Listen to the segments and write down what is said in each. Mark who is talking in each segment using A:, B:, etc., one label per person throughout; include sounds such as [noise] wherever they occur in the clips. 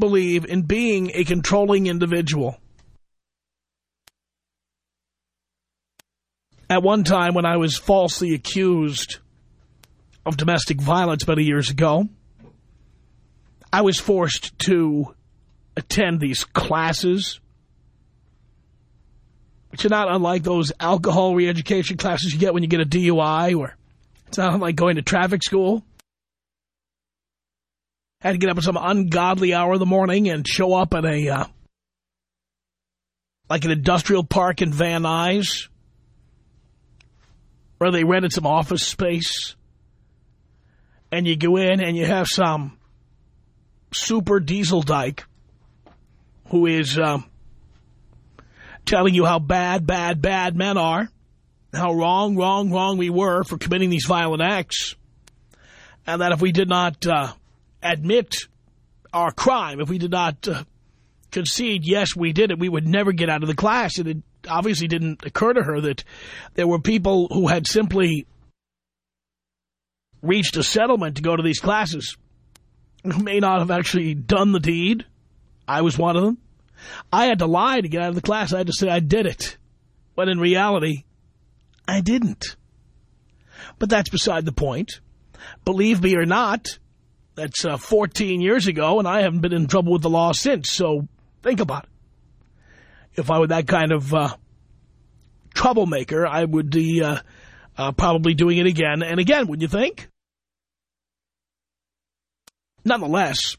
A: believe in being a controlling individual. At one time when I was falsely accused of domestic violence many years ago, I was forced to attend these classes, which are not unlike those alcohol re-education classes you get when you get a DUI, or it's not unlike going to traffic school. Had to get up at some ungodly hour in the morning and show up at a, uh, like an industrial park in Van Nuys, where they rented some office space. And you go in and you have some super diesel dyke who is um, telling you how bad, bad, bad men are, how wrong, wrong, wrong we were for committing these violent acts, and that if we did not uh, admit our crime, if we did not uh, concede, yes, we did it, we would never get out of the class. And it obviously didn't occur to her that there were people who had simply reached a settlement to go to these classes who may not have actually done the deed. I was one of them. I had to lie to get out of the class. I had to say I did it. When in reality, I didn't. But that's beside the point. Believe me or not, that's uh, 14 years ago, and I haven't been in trouble with the law since, so think about it. If I were that kind of uh, troublemaker, I would be uh, uh probably doing it again and again, wouldn't you think? Nonetheless,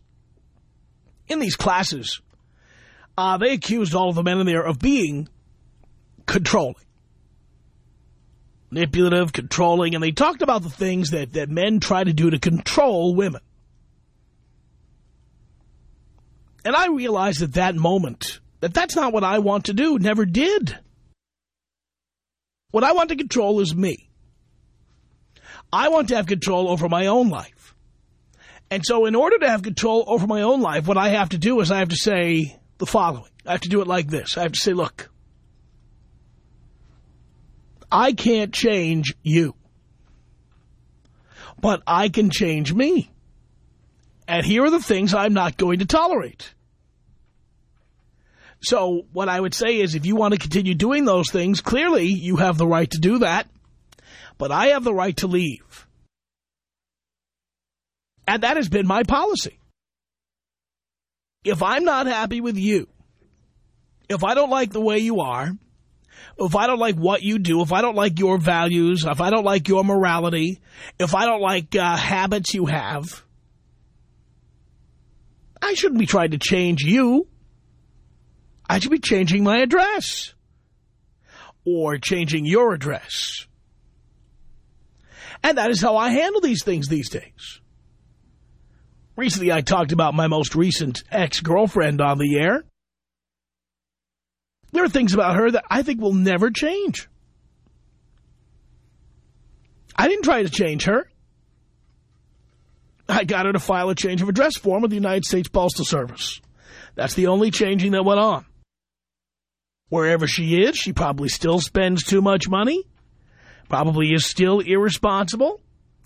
A: in these classes, uh, they accused all of the men in there of being controlling. Manipulative, controlling, and they talked about the things that, that men try to do to control women. And I realized at that moment that that's not what I want to do, never did. What I want to control is me. I want to have control over my own life. And so in order to have control over my own life, what I have to do is I have to say the following. I have to do it like this. I have to say, look, I can't change you. But I can change me. And here are the things I'm not going to tolerate. So what I would say is if you want to continue doing those things, clearly you have the right to do that. But I have the right to leave. And that has been my policy. If I'm not happy with you, if I don't like the way you are, if I don't like what you do, if I don't like your values, if I don't like your morality, if I don't like uh, habits you have, I shouldn't be trying to change you. I should be changing my address or changing your address. And that is how I handle these things these days. Recently, I talked about my most recent ex-girlfriend on the air. There are things about her that I think will never change. I didn't try to change her. I got her to file a change of address form with the United States Postal Service. That's the only changing that went on. Wherever she is, she probably still spends too much money, probably is still irresponsible,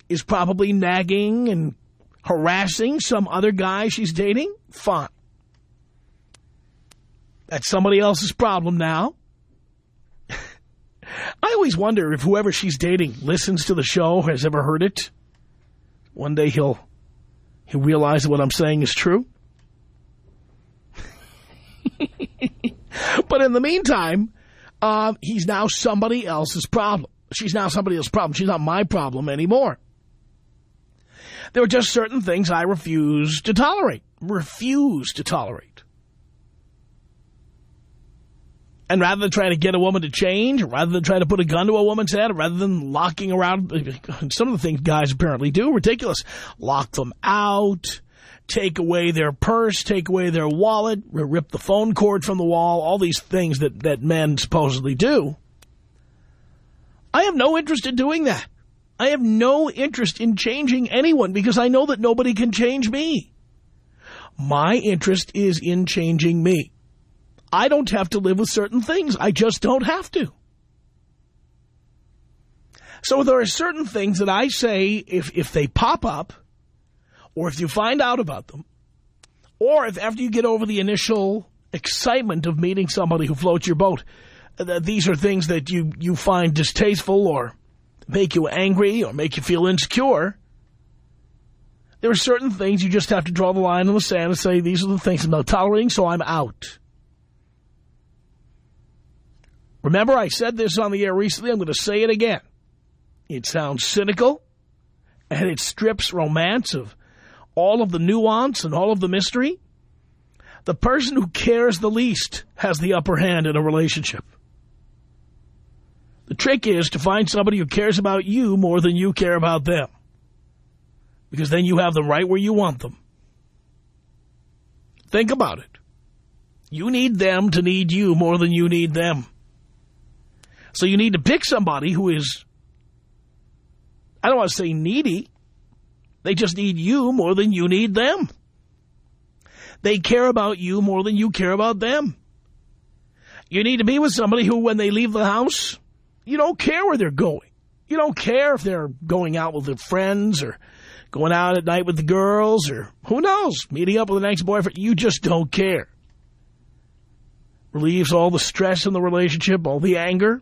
A: is probably nagging and harassing some other guy she's dating. Fine. That's somebody else's problem now. [laughs] I always wonder if whoever she's dating listens to the show, has ever heard it. One day he'll he realizes what I'm saying is true. [laughs] but in the meantime, uh, he's now somebody else's problem. She's now somebody else's problem. She's not my problem anymore. There are just certain things I refuse to tolerate. Refuse to tolerate. And rather than trying to get a woman to change, rather than trying to put a gun to a woman's head, rather than locking around, some of the things guys apparently do, ridiculous. Lock them out, take away their purse, take away their wallet, rip the phone cord from the wall, all these things that, that men supposedly do. I have no interest in doing that. I have no interest in changing anyone because I know that nobody can change me. My interest is in changing me. I don't have to live with certain things. I just don't have to. So there are certain things that I say, if, if they pop up, or if you find out about them, or if after you get over the initial excitement of meeting somebody who floats your boat, these are things that you, you find distasteful or make you angry or make you feel insecure, there are certain things you just have to draw the line in the sand and say, these are the things I'm not tolerating, so I'm out. Remember, I said this on the air recently. I'm going to say it again. It sounds cynical, and it strips romance of all of the nuance and all of the mystery. The person who cares the least has the upper hand in a relationship. The trick is to find somebody who cares about you more than you care about them. Because then you have them right where you want them. Think about it. You need them to need you more than you need them. So you need to pick somebody who is, I don't want to say needy. They just need you more than you need them. They care about you more than you care about them. You need to be with somebody who, when they leave the house, you don't care where they're going. You don't care if they're going out with their friends or going out at night with the girls or who knows, meeting up with the next boyfriend. You just don't care. Relieves all the stress in the relationship, all the anger.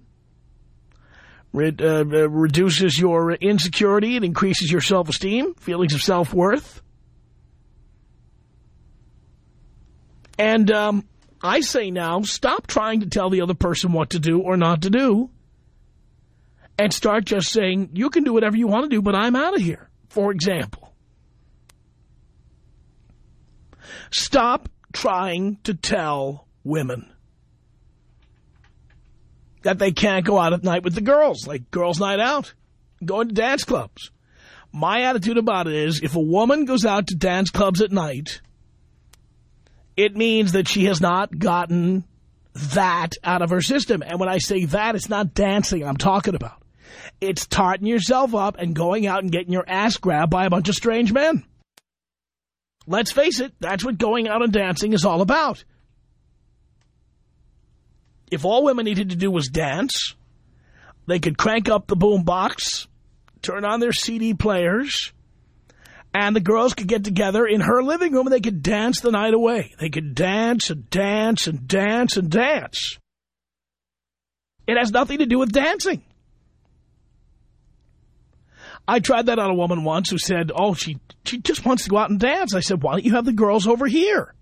A: Re uh, reduces your insecurity. It increases your self-esteem, feelings of self-worth. And um, I say now, stop trying to tell the other person what to do or not to do and start just saying, you can do whatever you want to do, but I'm out of here, for example. Stop trying to tell women that they can't go out at night with the girls, like girls' night out, going to dance clubs. My attitude about it is if a woman goes out to dance clubs at night, it means that she has not gotten that out of her system. And when I say that, it's not dancing I'm talking about. It's tarting yourself up and going out and getting your ass grabbed by a bunch of strange men. Let's face it, that's what going out and dancing is all about. If all women needed to do was dance, they could crank up the boom box, turn on their CD players, and the girls could get together in her living room and they could dance the night away. They could dance and dance and dance and dance. It has nothing to do with dancing. I tried that on a woman once who said, oh, she, she just wants to go out and dance. I said, why don't you have the girls over here?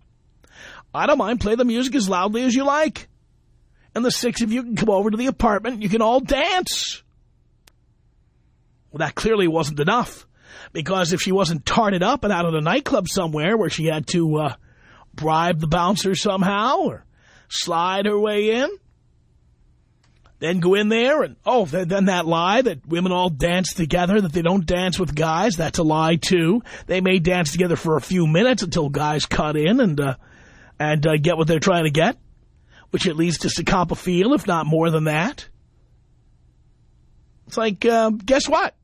A: I don't mind. Play the music as loudly as you like and the six of you can come over to the apartment. You can all dance. Well, that clearly wasn't enough. Because if she wasn't tarted up and out of the nightclub somewhere where she had to uh, bribe the bouncer somehow or slide her way in, then go in there and, oh, then that lie that women all dance together, that they don't dance with guys, that's a lie too. They may dance together for a few minutes until guys cut in and, uh, and uh, get what they're trying to get which at least is to cop a feel, if not more than that. It's like, uh, guess what?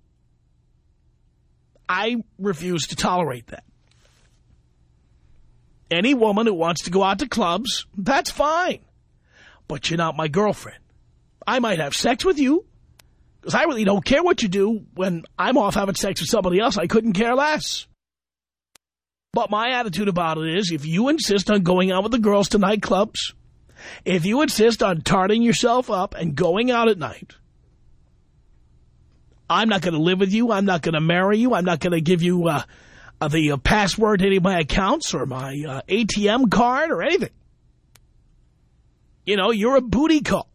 A: I refuse to tolerate that. Any woman who wants to go out to clubs, that's fine. But you're not my girlfriend. I might have sex with you, because I really don't care what you do when I'm off having sex with somebody else. I couldn't care less. But my attitude about it is, if you insist on going out with the girls to nightclubs, if you insist on tarting yourself up and going out at night, I'm not going to live with you. I'm not going to marry you. I'm not going to give you uh, uh, the uh, password to any of my accounts or my uh, ATM card or anything. You know, you're a booty call.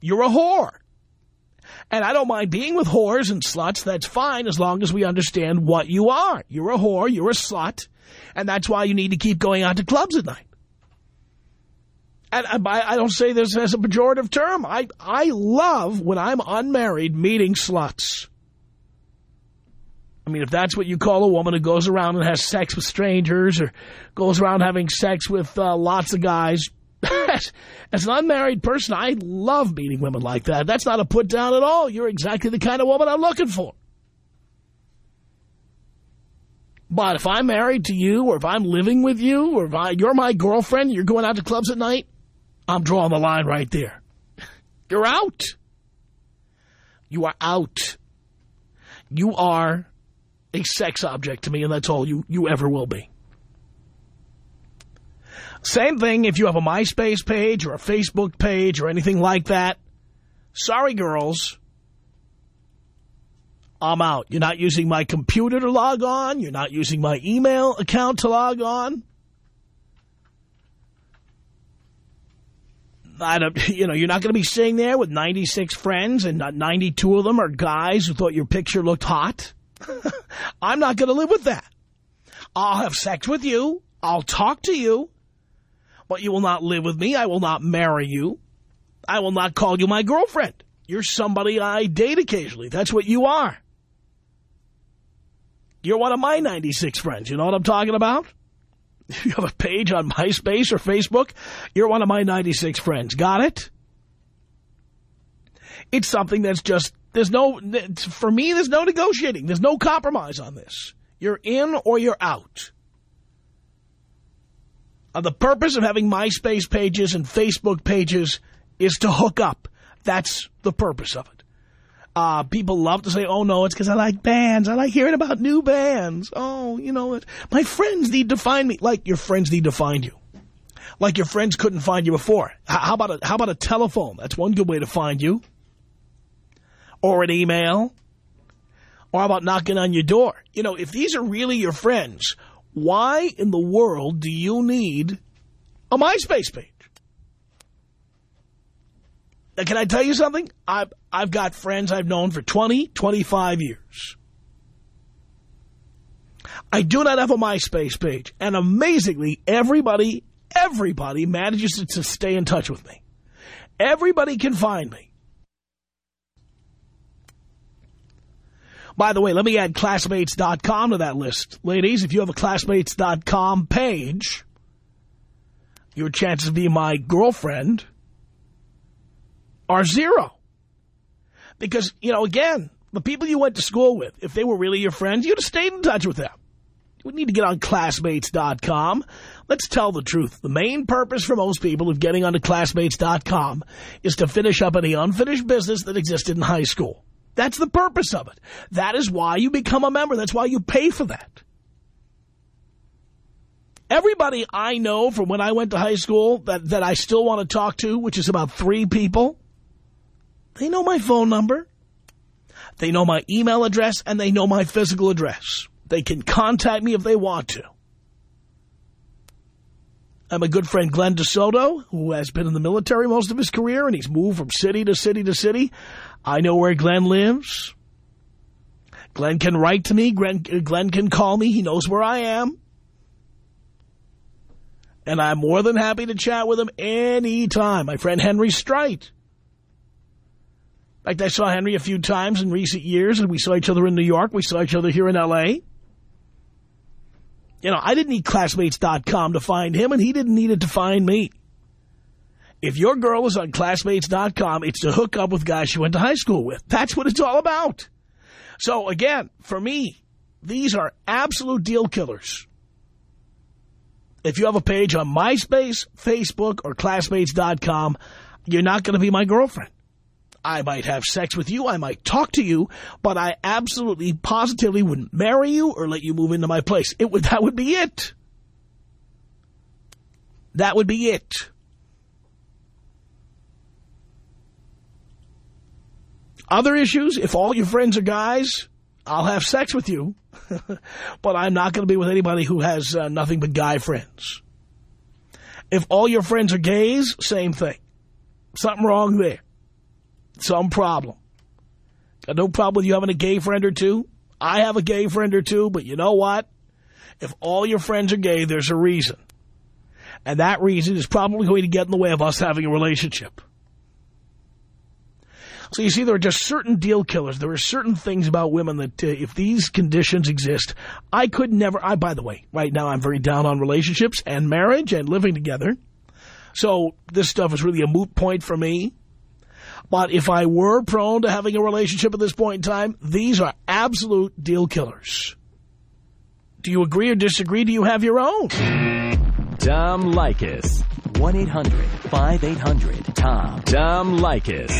A: You're a whore. And I don't mind being with whores and sluts. That's fine as long as we understand what you are. You're a whore. You're a slut. And that's why you need to keep going out to clubs at night. And I, don't say this as a pejorative term. I, I love, when I'm unmarried, meeting sluts. I mean, if that's what you call a woman who goes around and has sex with strangers or goes around having sex with uh, lots of guys, [laughs] as an unmarried person, I love meeting women like that. That's not a put down at all. You're exactly the kind of woman I'm looking for. But if I'm married to you or if I'm living with you or if I, you're my girlfriend, you're going out to clubs at night, I'm drawing the line right there. You're out. You are out. You are a sex object to me, and that's all you, you ever will be. Same thing if you have a MySpace page or a Facebook page or anything like that. Sorry, girls. I'm out. You're not using my computer to log on. You're not using my email account to log on. I don't, uh, you know, you're not going to be sitting there with 96 friends and not 92 of them are guys who thought your picture looked hot. [laughs] I'm not going to live with that. I'll have sex with you. I'll talk to you. But you will not live with me. I will not marry you. I will not call you my girlfriend. You're somebody I date occasionally. That's what you are. You're one of my 96 friends. You know what I'm talking about? [laughs] You have a page on MySpace or Facebook, you're one of my 96 friends. Got it? It's something that's just there's no, for me, there's no negotiating. There's no compromise on this. You're in or you're out. Uh, the purpose of having MySpace pages and Facebook pages is to hook up. That's the purpose of it. Uh, people love to say, oh, no, it's because I like bands. I like hearing about new bands. Oh, you know, my friends need to find me. Like your friends need to find you. Like your friends couldn't find you before. How about a, how about a telephone? That's one good way to find you or an email? Or about knocking on your door? You know, if these are really your friends, why in the world do you need a MySpace page? Can I tell you something? I've, I've got friends I've known for 20, 25 years. I do not have a MySpace page. And amazingly, everybody, everybody manages to, to stay in touch with me. Everybody can find me. By the way, let me add Classmates.com to that list. Ladies, if you have a Classmates.com page, your chances of being my girlfriend are zero. Because, you know, again, the people you went to school with, if they were really your friends, you'd have stayed in touch with them. You would need to get on Classmates.com. Let's tell the truth. The main purpose for most people of getting onto Classmates.com is to finish up any unfinished business that existed in high school. That's the purpose of it. That is why you become a member. That's why you pay for that. Everybody I know from when I went to high school that, that I still want to talk to, which is about three people, they know my phone number, they know my email address, and they know my physical address. They can contact me if they want to. I'm a good friend Glenn DeSoto, who has been in the military most of his career, and he's moved from city to city to city. I know where Glenn lives. Glenn can write to me. Glenn, can call me. He knows where I am. And I'm more than happy to chat with him anytime. My friend Henry Strite. Fact, I saw Henry a few times in recent years, and we saw each other in New York. We saw each other here in L.A. You know, I didn't need Classmates.com to find him, and he didn't need it to find me. If your girl is on Classmates.com, it's to hook up with guys she went to high school with. That's what it's all about. So, again, for me, these are absolute deal killers. If you have a page on MySpace, Facebook, or Classmates.com, you're not going to be my girlfriend. I might have sex with you, I might talk to you, but I absolutely, positively wouldn't marry you or let you move into my place. It would [laughs] That would be it. That would be it. Other issues, if all your friends are guys, I'll have sex with you. [laughs] but I'm not going to be with anybody who has uh, nothing but guy friends. If all your friends are gays, same thing. Something wrong there. Some problem. Got no problem with you having a gay friend or two. I have a gay friend or two, but you know what? If all your friends are gay, there's a reason. And that reason is probably going to get in the way of us having a relationship. So you see, there are just certain deal killers. There are certain things about women that uh, if these conditions exist, I could never, I, by the way, right now I'm very down on relationships and marriage and living together. So this stuff is really a moot point for me. But if I were prone to having a relationship at this point in time, these are absolute deal killers. Do you agree or disagree? Do you have your own?
B: Tom Leykis. 1-800-5800-TOM. Tom Leykis.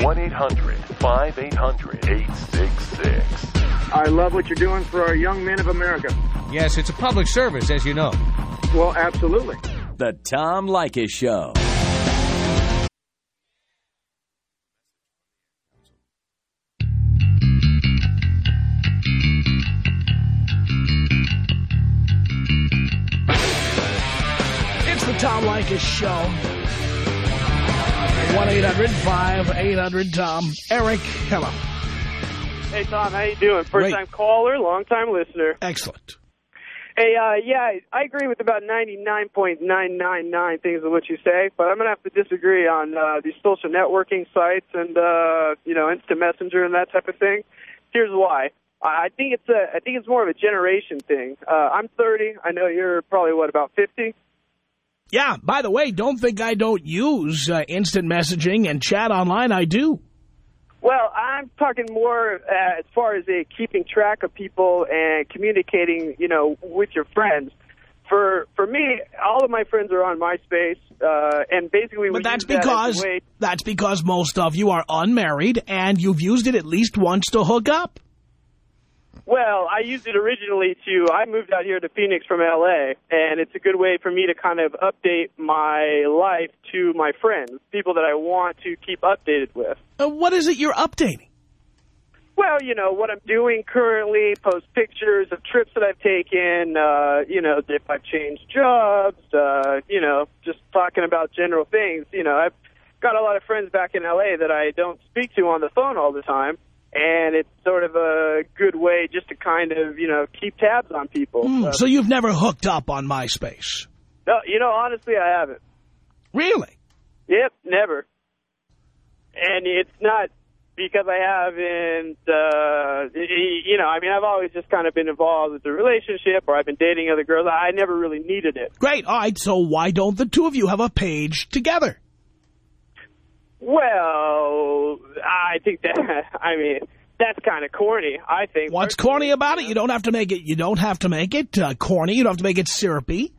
C: 1-800-5800-866.
D: I love what you're doing for our young men of America.
E: Yes, it's a public service, as you know.
D: Well, absolutely.
B: The Tom Leykis Show.
A: Tom Show. 1-800-5800-TOM. Eric, hello.
F: Hey Tom, how you doing? First-time caller, long time listener.
A: Excellent.
F: Hey, uh, yeah, I- I agree with about 99.999 things of what you say, but I'm gonna have to disagree on uh, these social networking sites and uh, you know, instant messenger and that type of thing. Here's why. I I think it's a, I think it's more of a generation thing. Uh, I'm 30. I know you're probably what about 50.
A: Yeah, by the way, don't think I don't use uh, instant messaging and chat online. I do.
F: Well, I'm talking more uh, as far as uh, keeping track of people and communicating, you know, with your friends. For for me, all of my friends are on MySpace, uh, and basically, we
A: But that's
F: use that
A: because
F: way-
A: that's because most of you are unmarried and you've used it at least once to hook up.
F: Well, I used it originally to. I moved out here to Phoenix from L.A., and it's a good way for me to kind of update my life to my friends, people that I want to keep updated with.
A: Uh, what is it you're updating?
F: Well, you know, what I'm doing currently, post pictures of trips that I've taken, uh, you know, if I've changed jobs, uh, you know, just talking about general things. You know, I've got a lot of friends back in L.A. that I don't speak to on the phone all the time, and it's sort of a good way just to kind of, you know, keep tabs on people.
A: Hmm,
F: Uh,
A: so you've never hooked up on MySpace?
F: no, you know, honestly, I haven't.
A: Really?
F: Yep, never. And it's not because I haven't, uh, you know, I mean, I've always just kind of been involved with the relationship or I've been dating other girls. I never really needed it.
A: Great. All right, so why don't the two of you have a page together?
F: Well, I think that, [laughs] I mean, that's kind of corny, I think.
A: What's corny about it? You don't have to make it. You don't have to make it uh, corny. You don't have to make it syrupy.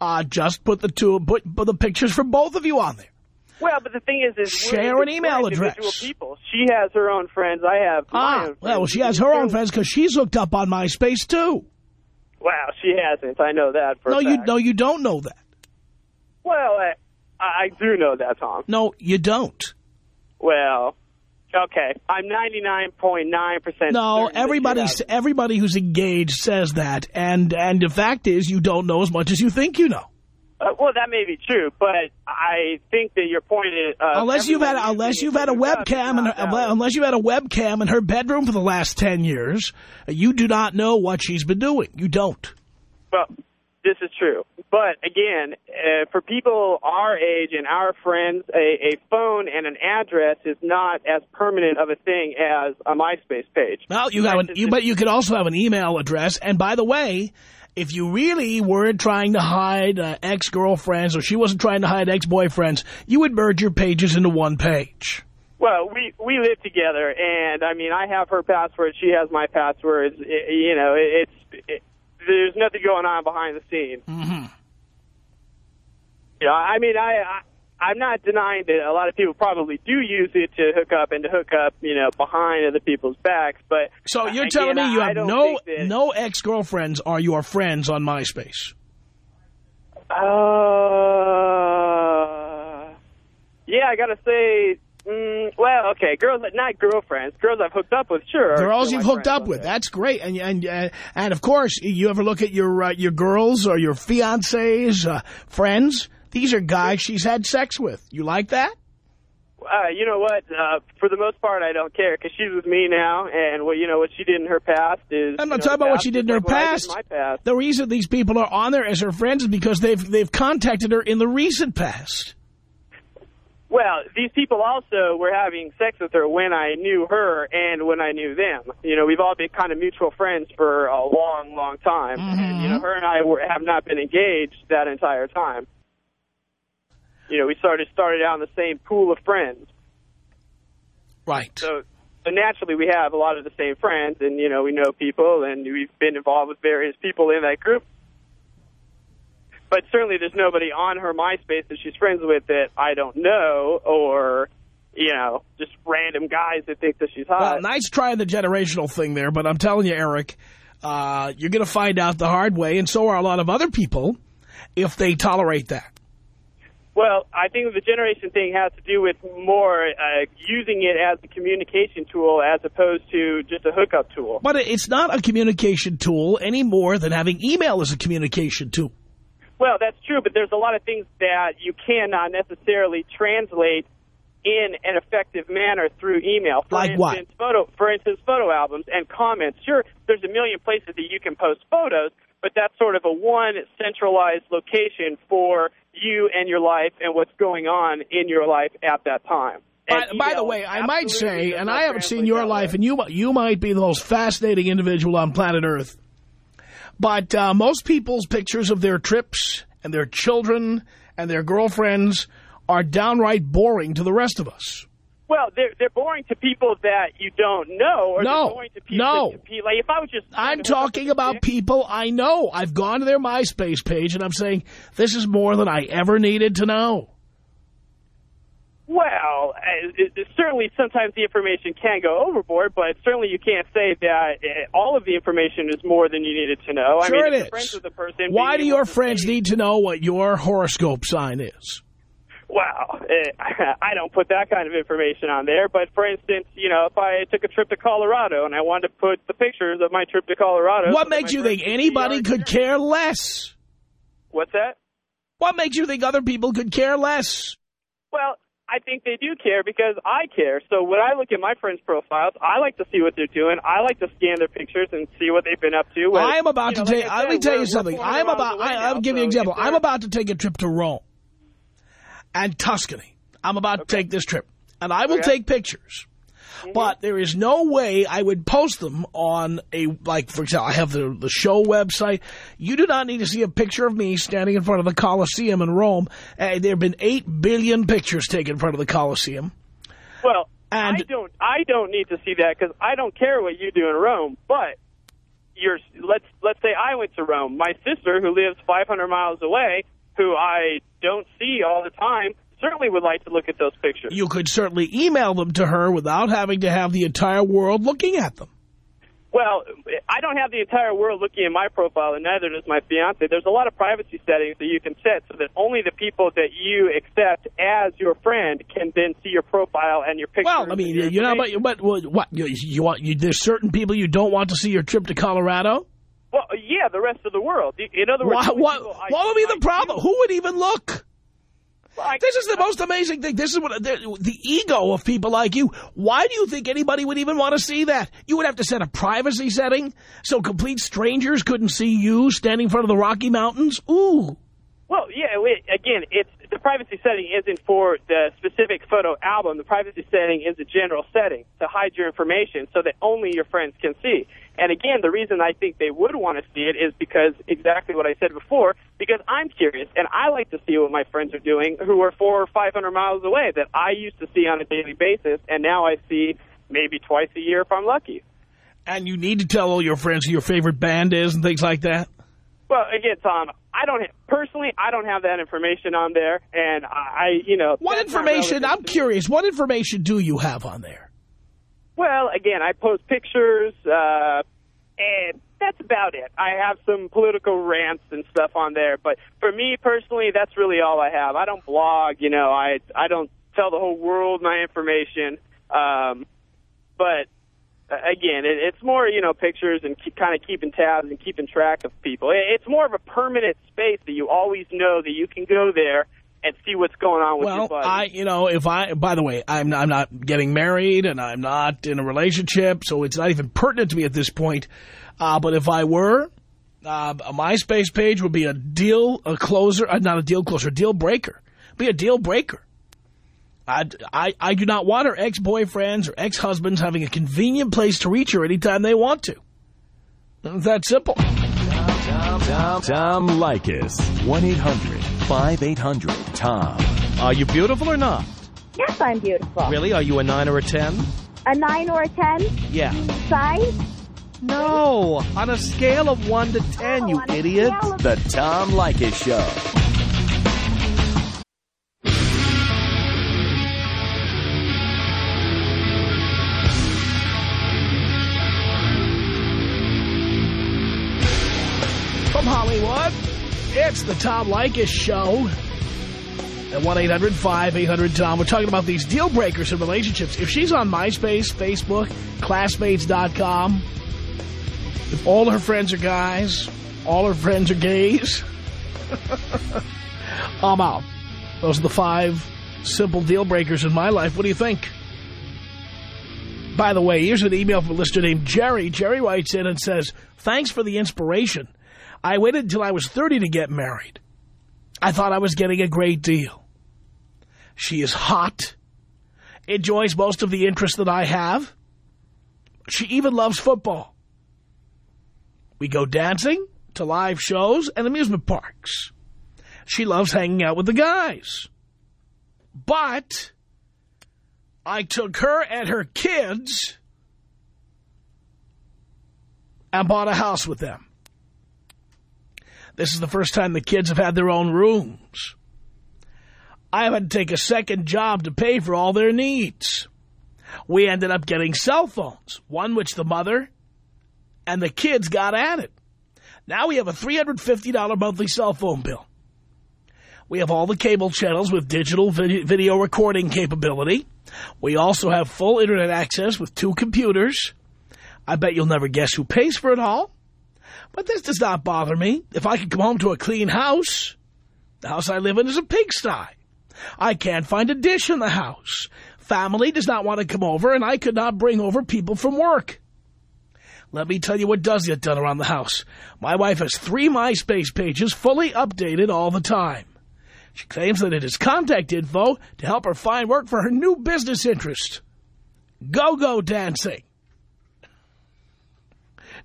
A: Uh, just put the two, put, put the pictures for both of you on there.
F: Well, but the thing is, is
A: Share an email address.
F: People. She has her own friends. I have
A: Ah,
F: friends.
A: well, she has her own friends because she's hooked up on MySpace too.
F: Wow, she hasn't. I know that for
A: No, you no, you don't know that.
F: Well, I, I do know that, Tom.
A: No, you don't.
F: Well, okay. I'm 99.9%
A: No, everybody, everybody who's engaged says that, and and the fact is, you don't know as much as you think you know.
F: Uh, well, that may be true, but I think that your point is... Uh,
A: unless you've had, unless you've had a
F: to hook up is
A: webcam, her, unless you had a webcam in her bedroom for the last ten years, you do not know what she's been doing. You don't.
F: Well, this is true. But again, uh, for people our age and our friends, a, a phone and an address is not as permanent of a thing as a MySpace page.
A: Well, you have an, you, but you could also have an email address. And by the way, if you really weren't trying to hide uh, ex-girlfriends or she wasn't trying to hide ex-boyfriends, you would merge your pages into one page.
F: Well, we we live together, and I mean, I have her password, she has my passwords. I you know, it, it's it, there's nothing going on behind the scenes.
A: Mm-hmm.
F: You know, I mean, I, I I'm not denying that a lot of people probably do use it to hook up and to hook up, you know, behind other people's backs. But
A: So you're
F: again,
A: telling me you
F: I
A: have no no ex-girlfriends are your friends on MySpace?
F: Uh, yeah, I gotta say, mm, well, okay, girls, not girlfriends, girls I've hooked up with, sure.
A: Girls you've hooked up with. That's great. And and uh, and of course, you ever look at your uh, your girls or your fiancés, uh, friends? These are guys she's had sex with. You like that?
F: Uh, you know what? Uh, for the most part, I don't care because she's with me now, and what you know what she did in her past is.
A: I'm not
F: you know,
A: talking about what she did in her
F: like what I did
A: past.
F: in my past.
A: The reason these people are on there as her friends is because they've they've contacted her in the recent past.
F: Well, these people also were having sex with her when I knew her and when I knew them. You know, we've all been kind of mutual friends for a long, long time. And, you know, her and I were, have not been engaged that entire time. You know, we started started out in the same pool of friends.
A: Right.
F: So, so naturally, we have a lot of the same friends, and you know, we know people, and we've been involved with various people in that group. But certainly, there's nobody on her MySpace that she's friends with that I don't know, or you know, just random guys that think that she's hot.
A: Well, nice trying the generational thing there, but I'm telling you, Eric, uh, you're going to find out the hard way, and so are a lot of other people if they tolerate that.
F: Well, I think the generation thing has to do with more uh, using it as a communication tool as opposed to just a hookup tool.
A: But it's not a communication tool any more than having email as a communication tool.
F: Well, that's true, but there's a lot of things that you cannot necessarily translate in an effective manner through email. For
A: Like what?
F: instance, Photo, for instance, photo albums and comments. Sure, there's a million places that you can post photos, but that's sort of a one centralized location for you and your life and what's going on in your life at that time.
A: By, by the way, I might say, and I haven't seen your life,
F: way.
A: and you you might be the most fascinating individual on planet Earth. But uh, most people's pictures of their trips and their children and their girlfriends are downright boring to the rest of us.
F: Well, they're they're boring to people that you don't know, or
A: No.
F: they're boring to people.
A: No.
F: Like if I was just
A: I'm talking about people I know. I've gone to their MySpace page, and I'm saying, this is more than I ever needed to know.
F: Well, uh, it, it, certainly sometimes the information can go overboard, but certainly you can't say that uh, all of the information is more than you needed to know.
A: Sure
F: I mean,
A: it is.
F: friends with the person.
A: Why do your friends
F: say,
A: need to know what your horoscope sign is?
F: Well, uh, [laughs] I don't put that kind of information on there. But for instance, you know, if I took a trip to Colorado and I wanted to put the pictures of my trip to Colorado,
A: What
F: so
A: makes you think anybody could care less?
F: What's that?
A: What makes you think other people could care less?
F: Well, I think they do care because I care. So when I look at my friends' profiles, I like to see what they're doing. I like to scan their pictures and see what they've been up to. Well,
A: I am about
F: you know,
A: to
F: like
A: take. Let me tell you something. I'm about. I, I'll
F: now,
A: give you an example. I'm about to take a trip to Rome and Tuscany. I'm about to take this trip, and I will
F: Okay.
A: take pictures. But there is no way I would post them on a, like, for example, I have the, the show website. You do not need to see a picture of me standing in front of the Colosseum in Rome. Uh, there have been 8 billion pictures taken in front of the Colosseum.
F: Well,
A: And-
F: I don't. I don't need to see that because I don't care what you do in Rome. But you're let's let's say I went to Rome. My sister, who lives 500 miles away, who I don't see all the time, certainly would like to look at those pictures.
A: You could certainly email them to her without having to have the entire world looking at them.
F: Well, I don't have the entire world looking at my profile, and neither does my fiance. There's a lot of privacy settings that you can set so that only the people that you accept as your friend can then see your profile and your pictures.
A: Well, I mean, you know, but, but what, what you, you want? You, there's certain people you don't want to see your trip to Colorado.
F: Well, yeah, the rest of the world. In other words,
A: What,
F: the only
A: what,
F: I-
A: would be
F: I
A: the problem? Who would even look?
F: Well,
A: This is the most amazing thing. This is what the, the ego of people like you. Why do you think anybody would even want to see that? You would have to set a privacy setting so complete strangers couldn't see you standing in front of the Rocky Mountains. Ooh.
F: Well, yeah. Again, it's the privacy setting isn't for the specific photo album. The privacy setting is a general setting to hide your information so that only your friends can see. And again, the reason I think they would want to see it is because exactly what I said before. Because I'm curious and I like to see what my friends are doing, who are four or five hundred miles away that I used to see on a daily basis, and now I see maybe twice a year if I'm lucky.
A: And you need to tell all your friends who your favorite band is and things like that.
F: Well, again, Tom, I don't personally. I don't have that information on there, and I, I you know.
A: What information? I'm curious. What information do you have on there?
F: Well, again, I post pictures, uh, and that's about it. I have some political rants and stuff on there, but for me personally, that's really all I have. I don't blog, you know. I I don't tell the whole world my information, um, but uh, again, it, it's more you know pictures and keep, kind of keeping tabs and keeping track of people. It, it's more of a permanent space that you always know that you can go there and see what's going on with
A: well,
F: your buddy.
A: I, you know, if I, by the way, I'm, I'm not getting married and I'm not in a relationship, so it's not even pertinent to me at this point. Uh, but if I were, uh, a MySpace page would be a deal, a closer, uh, not a deal closer, a deal breaker. Be a deal breaker. I, I, I do not want her ex-boyfriends or ex-husbands having a convenient place to reach her anytime they want to. It's that simple.
B: Tom, Tom, Tom Leykis. 1-800-5800-TOM.
E: Are you beautiful or not?
C: Yes, I'm beautiful.
E: Really? Are you a 9 or a 10?
C: A 9 or a 10?
E: Yeah.
C: Size?
E: No. On a scale of 1 to 10, you
C: Oh, on a
E: idiot.
B: The Tom Leykis Show.
A: From Hollywood, it's the Tom Leykis Show. At 1-800-5800-TOM. We're talking about these deal breakers in relationships. If she's on MySpace, Facebook, Classmates.com, if all her friends are guys, all her friends are gays, [laughs] I'm out. Those are the five simple deal breakers in my life. What do you think? By the way, here's an email from a listener named Jerry. Jerry writes in and says, Thanks for the inspiration. I waited until I was 30 to get married. I thought I was getting a great deal. She is hot, enjoys most of the interests that I have. She even loves football. We go dancing to live shows and amusement parks. She loves hanging out with the guys. But I took her and her kids and bought a house with them. This is the first time the kids have had their own rooms. I had to take a second job to pay for all their needs. We ended up getting cell phones, one which the mother and the kids got at it. Now we have a $350 monthly cell phone bill. We have all the cable channels with digital video recording capability. We also have full internet access with two computers. I bet you'll never guess who pays for it all. But this does not bother me. If I could come home to a clean house, the house I live in is a pigsty. I can't find a dish in the house. Family does not want to come over, and I could not bring over people from work. Let me tell you what does get done around the house. My wife has three MySpace pages fully updated all the time. She claims that it is contact info to help her find work for her new business interest. Go-go dancing.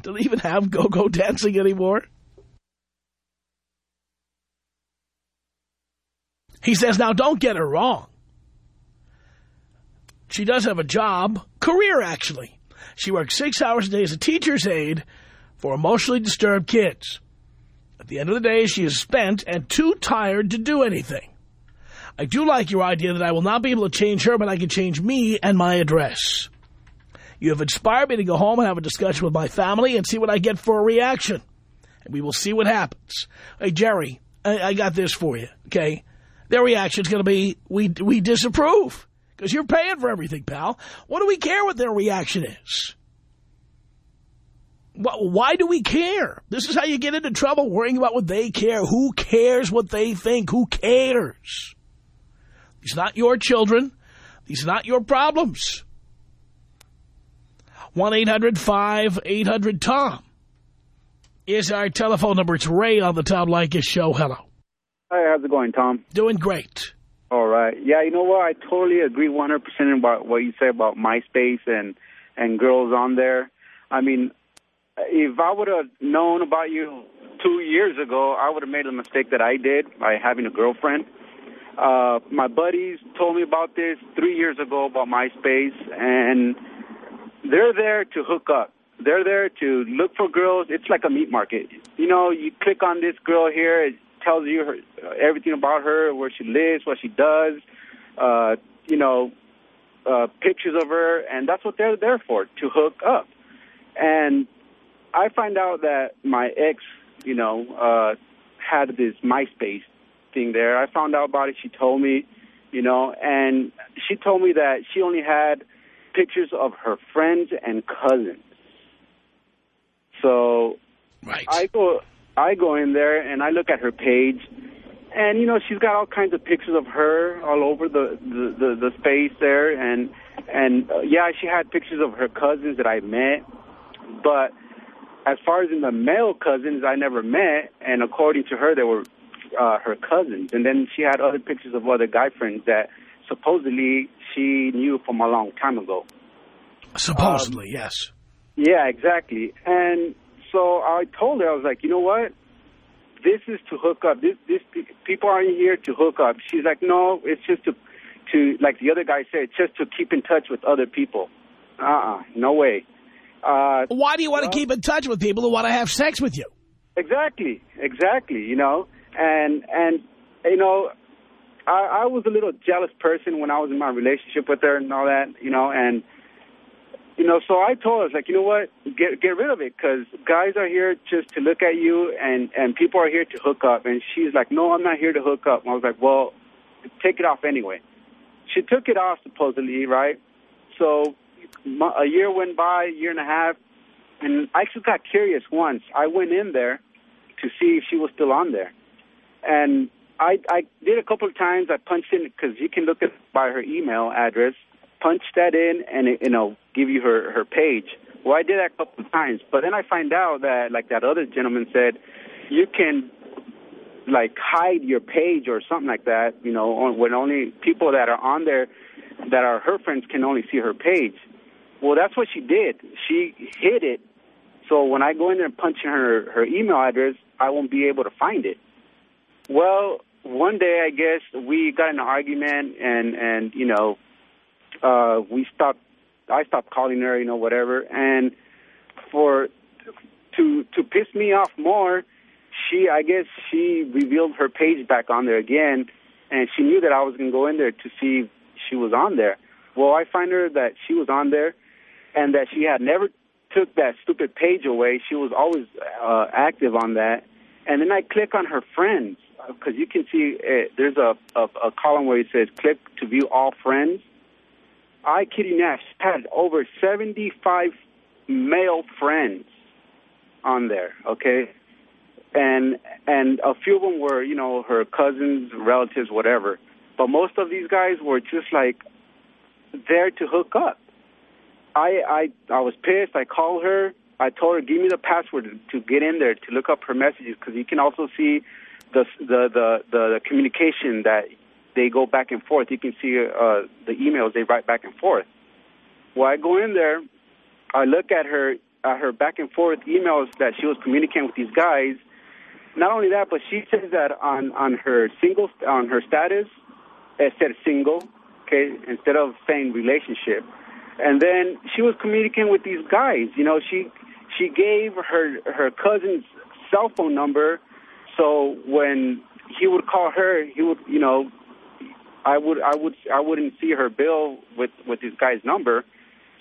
A: Do they even have go-go [laughs] dancing anymore? He says, now don't get her wrong. She does have a job, career actually. She works six hours a day as a teacher's aide for emotionally disturbed kids. At the end of the day, she is spent and too tired to do anything. I do like your idea that I will not be able to change her, but I can change me and my address. You have inspired me to go home and have a discussion with my family and see what I get for a reaction. And we will see what happens. Hey, Jerry, I, I got this for you, okay? Their reaction's going to be, we, we disapprove. Because you're paying for everything, pal. What do we care what their reaction is? Why do we care? This is how you get into trouble, worrying about what they care. Who cares what they think? Who cares? These are not your children. These are not your problems. 1-800-5800-TOM is our telephone number. It's Ray on the Tom Leykis show. Hello.
D: Hi, how's it going, Tom?
A: Doing great.
D: All right. Yeah, you know what? I totally agree 100% about what you say about MySpace and, and girls on there. I mean, if I would have known about you two years ago, I would have made the mistake that I did by having a girlfriend. Uh, my buddies told me about this three years ago about MySpace, and they're there to hook up. They're there to look for girls. It's like a meat market. You know, you click on this girl here, it tells you her, everything about her, where she lives, what she does, uh, you know, uh, pictures of her, and that's what they're there for, to hook up. And I find out that my ex, you know, uh, had this MySpace thing there. I found out about it. She told me, you know, and she told me that she only had pictures of her friends and cousins. So
A: Right.
D: I go I go in there and I look at her page and you know she's got all kinds of pictures of her all over the the the, the space there, and and uh, yeah, she had pictures of her cousins that I met, but as far as in the male cousins I never met, and according to her, they were uh, her cousins, and then she had other pictures of other guy friends that supposedly she knew from a long time ago.
A: Supposedly, yes.
D: Yeah, exactly. And so I told her, I was like, you know what? This is to hook up. This, this people aren't here to hook up. She's like, no, it's just to, to like the other guy said, just to keep in touch with other people. Uh-uh, no way. Uh,
A: Why do you want
D: well-
A: to keep in touch with people who want to have sex with you?
D: Exactly, exactly. You know, and and you know, I, I was a little jealous person when I was in my relationship with her and all that. You know, and you know, so I told her, I was like, you know what, get get rid of it because guys are here just to look at you, and and people are here to hook up. And she's like, no, I'm not here to hook up. And I was like, well, take it off anyway. She took it off supposedly, right? So mo- a year went by, a year and a half, and I just got curious once. I went in there to see if she was still on there, and I I did a couple of times. I punched in because you can look at by her email address. Punch that in, and it, you know, give you her her page. Well, I did that a couple of times, but then I find out that like that other gentleman said, you can like hide your page or something like that. You know, on- when only people that are on there that are her friends can only see her page. Well, that's what she did. She hid it. So when I go in there and punch in her her email address, I won't be able to find it. Well, one day I guess we got an argument and and you know uh we stopped I stopped calling her, you know, whatever. And for to to piss me off more, she I guess she revealed her page back on there again and she knew that I was going to go in there to see if she was on there. Well, I find her that she was on there and that she had never took that stupid page away. She was always uh, active on that. And then I click on her friends because you can see uh, there's a, a, a column where it says click to view all friends. I not, she had over 75 male friends on there, okay? And and a few of them were, you know, her cousins, relatives, whatever. But most of these guys were just like there to hook up. I I I was pissed. I called her. I told her, give me the password to get in there to look up her messages because you can also see the the the the communication that they go back and forth. You can see uh, the emails they write back and forth. Well, I go in there. I look at her at her back and forth emails that she was communicating with these guys. Not only that, but she says that on on her single on her status, it said single, okay, instead of saying relationship. And then she was communicating with these guys. You know, she she gave her her cousin's cell phone number, so when he would call her, he would, you know, I would I would I wouldn't see her bill with with this guy's number.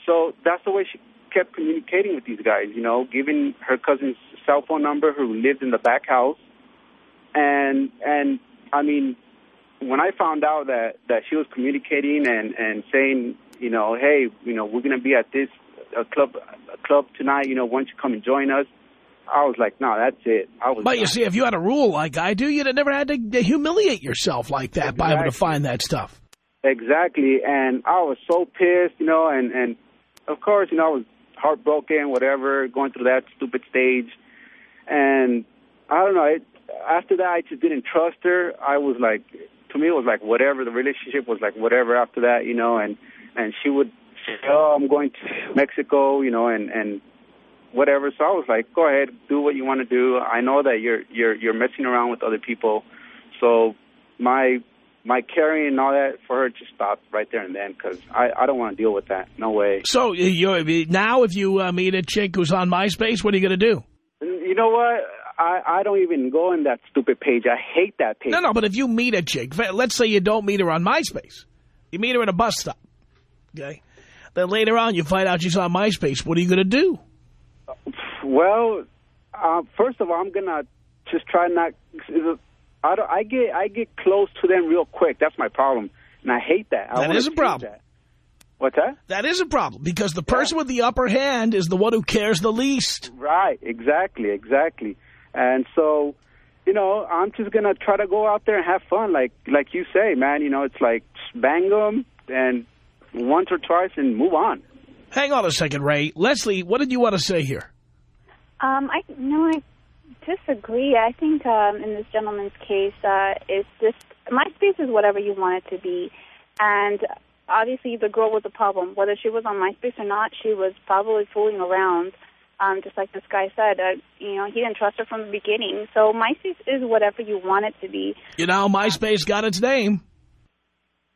D: So that's the way she kept communicating with these guys. You know, giving her cousin's cell phone number, who lived in the back house, and and I mean, when I found out that that she was communicating and and saying, you know, hey, you know, we're gonna be at this uh, club uh, club tonight. You know, why don't you come and join us? I was like, no, that's it. I was.
A: But you see, if you had a rule like I do, you'd have never had to humiliate yourself like that by having to find that stuff.
D: Exactly, and I was so pissed, you know, and and of course, you know, I was heartbroken, whatever, going through that stupid stage, and I don't know. It, after that, I just didn't trust her. I was like, to me, it was like whatever. The relationship was like whatever after that, you know, and and she would say, oh, I'm going to Mexico, you know, and and whatever. So I was like, go ahead, do what you want to do. I know that you're you're you're messing around with other people, so my my caring and all that for her just stopped right there and then because I I don't want to deal with that. No way.
A: So you now, if you uh, meet a chick who's on MySpace, what are you going to do?
D: You know what? I I don't even go in that stupid page. I hate that page.
A: No, no, but if you meet a chick, let's say you don't meet her on MySpace. You meet her at a bus stop, okay? Then later on you find out she's on MySpace. What are you going to do?
D: Well, uh, first of all, I'm gonna just try not. I don't, I get I get close to them real quick. That's my problem, and I hate that. I
A: That a problem.
D: That. What's that?
A: That is a problem because the person with the upper hand is the one who cares the least.
D: Right, exactly, exactly. And so, you know, I'm just gonna try to go out there and have fun, like like you say, man. You know, it's like bang them and once or twice and move on.
A: Hang on a second, Ray. Leslie, what did you want to say here?
C: Um, I no, I disagree. I think um, in this gentleman's case, uh, it's just MySpace is whatever you want it to be, and obviously the girl was a problem. Whether she was on MySpace or not, she was probably fooling around. Um, just like this guy said, uh, you know, he didn't trust her from the beginning. So MySpace is whatever you want it to be.
A: You know, MySpace got its name.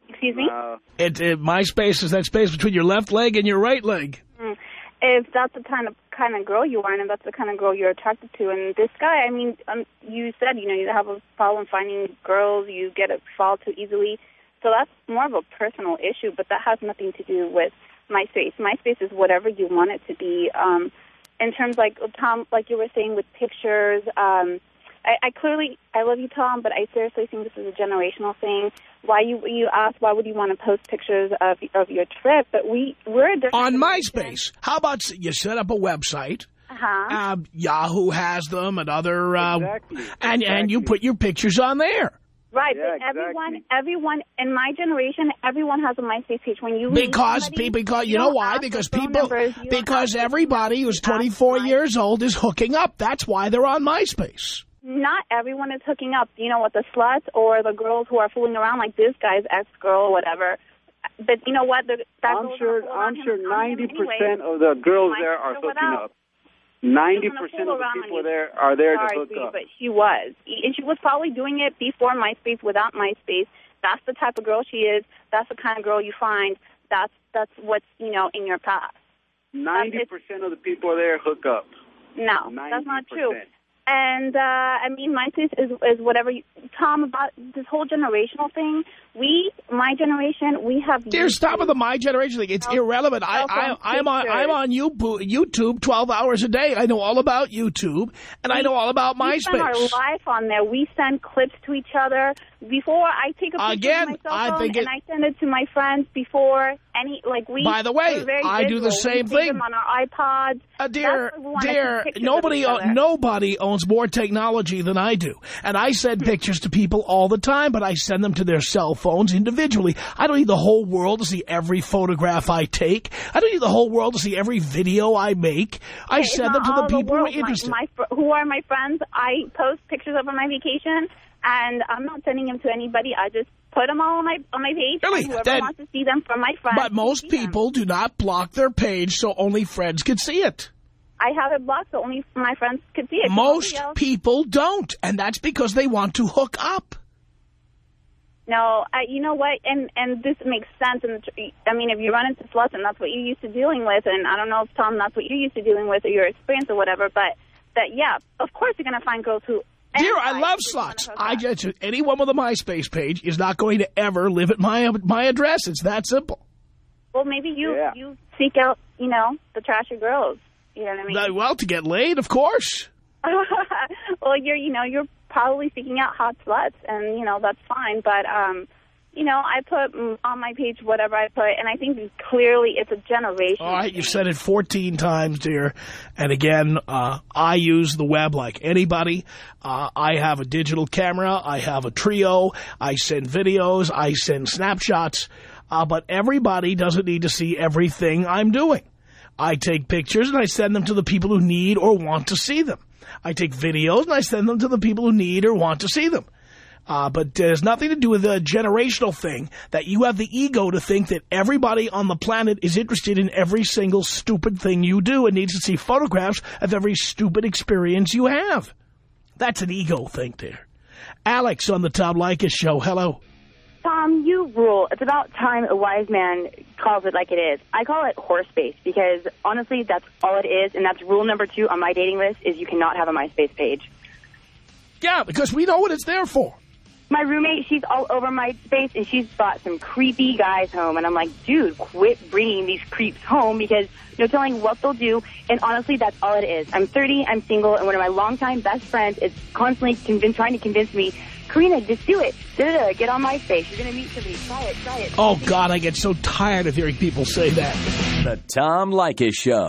C: Excuse me.
D: Uh,
A: It, it MySpace is that space between your left leg and your right leg.
C: Mm. If that's the kind of kind of girl you are, and that's the kind of girl you're attracted to, and this guy, I mean, um, you said you know you have a problem finding girls, you get a fall too easily, so that's more of a personal issue, but that has nothing to do with MySpace. MySpace is whatever you want it to be. Um, in terms like Tom, like you were saying with pictures, um, I, I clearly I love you, Tom, but I seriously think this is a generational thing. Why you you asked why would you want to post pictures of of your trip? But we we're a different
A: On
C: generation.
A: MySpace. How about you set up a website?
C: Uh-huh.
A: Uh, Yahoo has them and other... Uh,
D: Exactly.
A: And, and you put your pictures on there.
C: Right,
D: Yeah,
C: but everyone,
D: exactly.
C: everyone in my generation, everyone has a MySpace page. When you
A: Because
C: somebody,
A: people, because you
C: you
A: know why? Because people,
C: numbers,
A: because everybody who's 24 years old is hooking up. That's why they're on MySpace.
C: Not everyone is hooking up. You know what? The sluts or the girls who are fooling around, like this guy's ex girl or whatever. But you know what? The, that
D: I'm sure. I'm sure ninety percent of the girls there are hooking up. Ninety percent of the people there are there to hook up.
C: but she was, and she was probably doing it before MySpace, without MySpace. That's the type of girl she is. That's the kind of girl you find. That's that's what's you know in your past.
D: Ninety percent of the people there hook up.
C: No,
D: 90%.
C: that's not true. And uh, I mean, my MySpace is is whatever. You, Tom, about this whole generational thing. We, my generation, we have.
A: Dear, stop with the my generation thing. It's
C: Cell-
A: irrelevant. I, I, I'm on. I'm on YouTube, YouTube 12 hours a day. I know all about YouTube, and I know all about MySpace.
C: We spend our life on there. We send clips to each other. Before I take a picture
A: Again,
C: with my cell
A: I
C: phone
A: think
C: and I send it to my friends before any like we.
A: By the way, I do the same
C: we
A: thing.
C: Them on our iPods.
A: Uh, dear,
C: That's why we wanna take
A: dear, nobody, nobody owns more technology than I do. And I send [laughs] pictures to people all the time, but I send them to their cell phones individually. I don't need the whole world to see every photograph I take. I don't need the whole world to see every video I make. I
C: It's
A: send them to the people who are
C: world. My- My, who are my friends? I post pictures of my vacation, and I'm not sending them to anybody. I just put them all on my on my page.
A: Really?
C: Whoever
A: Then-
C: wants to see them from my friends.
A: but most
C: see them.
A: people do not block their page so only friends can see it.
C: I have it blocked so only my friends could see it.
A: Most people don't, and that's because they want to hook up.
C: No, I, you know what? And and this makes sense. And I mean, if you run into sluts and that's what you're used to dealing with, and I don't know if Tom, that's what you're used to dealing with or your experience or whatever. But that, yeah, of course you're gonna find girls who.
A: Dear, I love sluts. I
C: up.
A: just anyone with a MySpace page is not going to ever live at my my address. It's that simple.
C: Well, maybe you
D: Yeah.
C: you seek out, you know, the trashy girls. You know what I mean?
A: Well, to get laid, of course. [laughs]
C: well, you're you know you're probably seeking out hot sluts, and you know that's fine. But um, you know, I put on my page whatever I put, and I think clearly it's a generation.
A: All right, you've said it 14 times, dear. And again, uh, I use the web like anybody. Uh, I have a digital camera. I have a Treo. I send videos. I send snapshots. Uh, but everybody doesn't need to see everything I'm doing. I take pictures and I send them to the people who need or want to see them. I take videos and I send them to the people who need or want to see them. Uh, but there's nothing to do with the generational thing that you have the ego to think that everybody on the planet is interested in every single stupid thing you do and needs to see photographs of every stupid experience you have. That's an ego thing there. Alex on the Tom Leykis show. Hello.
G: Tom, you rule. It's about time a wise man calls it like it is. I call it horse base because honestly, that's all it is, and that's rule number two on my dating list: is you cannot have a MySpace page.
A: Yeah, because we know what it's there for.
G: My roommate, she's all over MySpace, and she's brought some creepy guys home, and I'm like, dude, quit bringing these creeps home because no telling what they'll do. And honestly, that's all it is. I'm 30, I'm single, and one of my longtime best friends is constantly trying to convince me, Karina, just do it. Da-da-da, get on MySpace. You're gonna meet somebody. Try it. Try it.
A: Oh, God, I get so tired of hearing people say that.
B: The Tom Leykis Show.